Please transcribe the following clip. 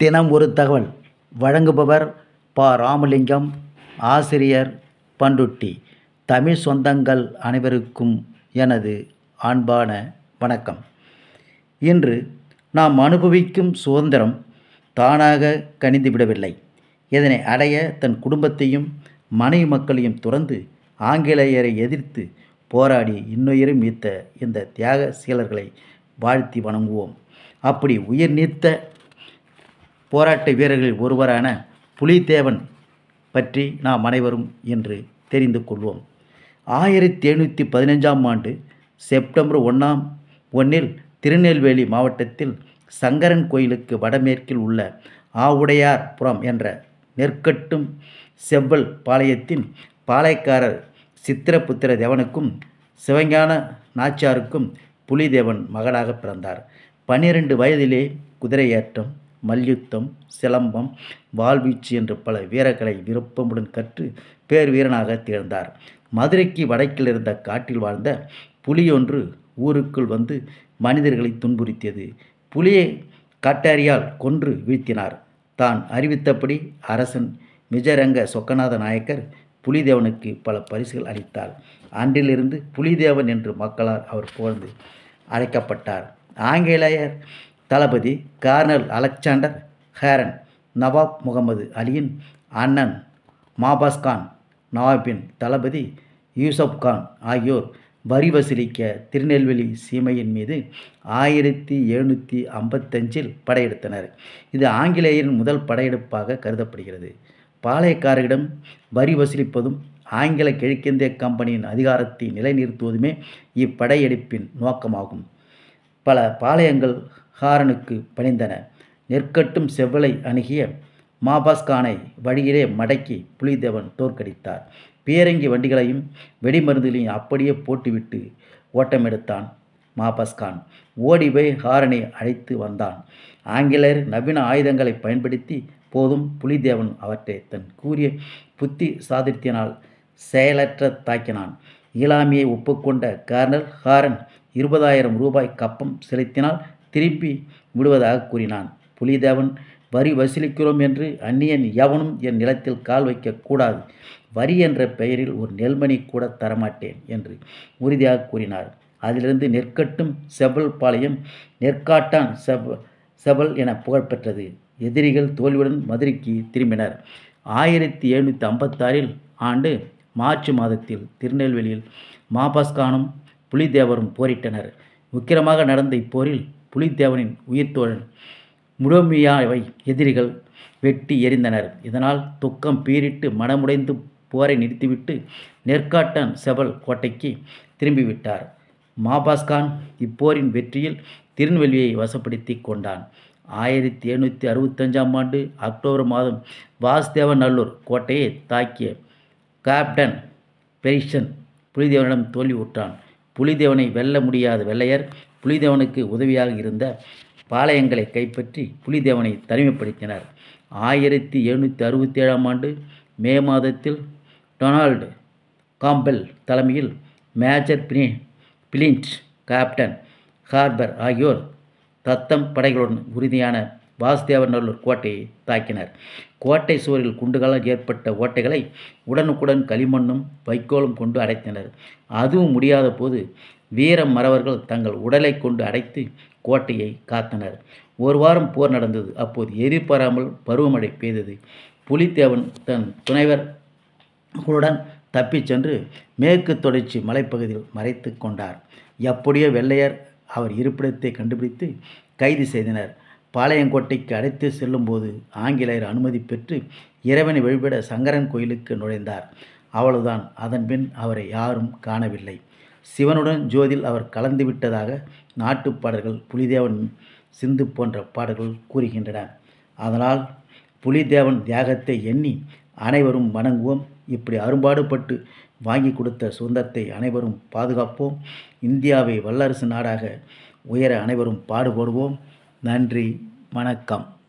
தினம் ஒரு தகவல். வழங்குபவர் ப. ராமலிங்கம் ஆசிரியர் பண்டுட்டி தமிழ் சொந்தங்கள் அனைவருக்கும் எனது அன்பான வணக்கம். இன்று நாம் அனுபவிக்கும் சுதந்திரம் தானாக கணிந்துவிடவில்லை இதனை அடைய தன் குடும்பத்தையும் மனைவி மக்களையும் துறந்து ஆங்கிலேயரை எதிர்த்து போராடி இன்னுயிரை மீத்த இந்த தியாக சீலர்களை வாழ்த்தி வணங்குவோம். அப்படி உயிர் நீத்த போராட்ட வீரர்களில் ஒருவரான புலித்தேவன் பற்றி நாம் அனைவரும் இன்று தெரிந்து கொள்வோம். ஆயிரத்தி எழுநூற்றி பதினஞ்சாம் ஆண்டு செப்டம்பர் ஒன்றாம் ஒன்றில் திருநெல்வேலி மாவட்டத்தில் சங்கரன் கோயிலுக்கு வடமேற்கில் உள்ள ஆவுடையார்புரம் என்ற நெற்கட்டும் செவ்வல் பாளையத்தின் பாளையக்காரர் சித்திரபுத்திர தேவனுக்கும் சிவஞான நாச்சியாருக்கும் புலிதேவன் மகனாக பிறந்தார். பன்னிரண்டு வயதிலே குதிரையேற்றம் மல்யுத்தம் சிலம்பம் வாள்வீச்சு என்று பல வீரர்களை விருப்பமுடன் கற்று பேர் வீரனாக திகழ்ந்தார். மதுரைக்கு வடக்கில் இருந்த காட்டில் வாழ்ந்த புலியொன்று ஊருக்குள் வந்து மனிதர்களை துன்புறுத்தியது. புலியை காட்டாரியால் கொன்று வீழ்த்தினார். தான் அறிவித்தபடி அரசன் விஜயரங்க சொக்கநாத நாயக்கர் புலிதேவனுக்கு பல பரிசுகள் அளித்தார். அன்றிலிருந்து புலிதேவன் என்று மக்களால் அவர் புகழ்ந்து அழைக்கப்பட்டார். ஆங்கிலேயர் தளபதி colonel Alexander Heron Nawab Muhammad அலியின் அண்ணன் மாபாஸ்கான் நவாபின் தளபதி யூசப் கான் ஆகியோர் வரி வசூலிக்க திருநெல்வேலி சீமையின் மீது ஆயிரத்தி எழுநூற்றி ஐம்பத்தஞ்சில் படையெடுத்தனர். இது ஆங்கிலேயரின் முதல் படையெடுப்பாக கருதப்படுகிறது. பாளையக்காரரிடம் வரி வசூலிப்பதும் ஆங்கில கிழக்கிந்திய கம்பெனியின் அதிகாரத்தை நிலைநிறுத்துவதுமே இப்படையெடுப்பின் நோக்கமாகும். பல பாளையங்கள் ஹாரனுக்கு பணிந்தன. நெற்கட்டும் செவ்வலை அணுகிய மாபாஸ்கானை வழியிலே மடக்கி புலிதேவன் தோற்கடித்தார். பீரங்கி வண்டிகளையும் வெடிமருந்துகளையும் அப்படியே போட்டுவிட்டு ஓட்டமெடுத்தான் மாபாஸ்கான். ஓடி போய் ஹாரனை அழைத்து வந்தான். ஆங்கிலேயர் நவீன ஆயுதங்களை பயன்படுத்தி போதும் புலிதேவன் அவற்றை தன் கூறிய புத்தி சாதித்தியனால் செயலற்ற தாக்கினான் இயலாமையை ஒப்புக்கொண்ட கர்னல் ஹாரன் இருபதாயிரம் ரூபாய் கப்பம் செலுத்தினால் திருப்பி விடுவதாக கூறினான். புலிதேவன் வரி வசூலிக்கிறோம் என்று அந்நியன் எவனும் என் நிலத்தில் கால் வைக்கக்கூடாது வரி என்ற பெயரில் ஒரு நெல்மணி கூட தரமாட்டேன் என்று உறுதியாக கூறினார். அதிலிருந்து நெற்கட்டும் செவல் பாளையம் நெற்காட்டான் செவ செவல் என புகழ்பெற்றது எதிரிகள் தோல்வியுடன் மதுரைக்கு திரும்பினர். ஆயிரத்தி எழுநூற்றி ஐம்பத்தாறில் ஆண்டு மார்ச் மாதத்தில் திருநெல்வேலியில் மாபாஸ்கானும் புலிதேவரும் போரிட்டனர். உக்கிரமாக நடந்த இப்போரில் புலிதேவனின் உயிர்த்தோழன் முடோமியாவை எதிரிகள் வெட்டி எறிந்தனர். இதனால் துக்கம் பீரிட்டு மனமுடைந்து போரை நிறுத்திவிட்டு நெற்காட்டன் செவல் கோட்டைக்கு திரும்பிவிட்டார். மாபாஸ்கான் இப்போரின் வெற்றியில் திருநெல்வேலியை வசப்படுத்தி கொண்டான். ஆயிரத்தி எழுநூற்றி அறுபத்தஞ்சாம் ஆண்டு அக்டோபர் மாதம் வாசுதேவநல்லூர் கோட்டையை தாக்கிய கேப்டன் பெரிசன் புலிதேவனிடம் தோல்வி உற்றான். புலிதேவனை வெல்ல முடியாத வெள்ளையர் புலிதேவனுக்கு உதவியாக இருந்த பாளையங்களை கைப்பற்றி புலிதேவனை தனிமைப்படுத்தினர். ஆயிரத்தி எழுநூற்றி அறுபத்தி ஏழாம் ஆண்டு மே மாதத்தில் டொனால்டு காம்பெல் தலைமையில் மேஜர் பிரி பிலின்ச் கேப்டன் ஹார்பர் ஆகியோர் தத்தம் படைகளுடன் உறுதியான வாசுதேவநல்லூர் கோட்டையை தாக்கினர். கோட்டை சுவரில் குண்டுகளால் ஏற்பட்ட ஓட்டைகளை உடனுக்குடன் களிமண்ணும் வைக்கோலும் கொண்டு அடைத்தனர். அதுவும் முடியாத போது வீர மறவர்கள் தங்கள் உடலை கொண்டு அடைத்து கோட்டையை காத்தனர். ஒரு வாரம் போர் நடந்தது. அப்போது எதிர்பாராமல் பருவமழை பெய்தது. புலித்தேவன் தன் துணைவர்களுடன் தப்பிச் சென்று மேற்கு தொடர்ச்சி மலைப்பகுதியில் மறைத்து கொண்டார். எப்படியோ வெள்ளையர் அவர் இருப்பிடத்தை கண்டுபிடித்து கைது செய்தனர். பாளையங்கோட்டைக்கு அழைத்து செல்லும்போது ஆங்கிலேயர் அனுமதி பெற்று இறைவனை வழிபட சங்கரன் கோயிலுக்கு நுழைந்தார். அவ்வளவுதான் அதன்பின் அவரை யாரும் காணவில்லை. சிவனுடன் ஜோதில் அவர் கலந்து விட்டதாக நாட்டுப்பாடல்கள் புலிதேவன் சிந்து போன்ற பாடல்கள் கூறுகின்றன. அதனால் புலிதேவன் தியாகத்தை எண்ணி அனைவரும் வணங்குவோம். இப்படி அரும்பாடுபட்டு வாங்கி கொடுத்த சுதந்திரத்தை அனைவரும் பாதுகாப்போம். இந்தியாவை வல்லரசு நாடாக உயர அனைவரும் பாடுபடுவோம். நன்றி வணக்கம்.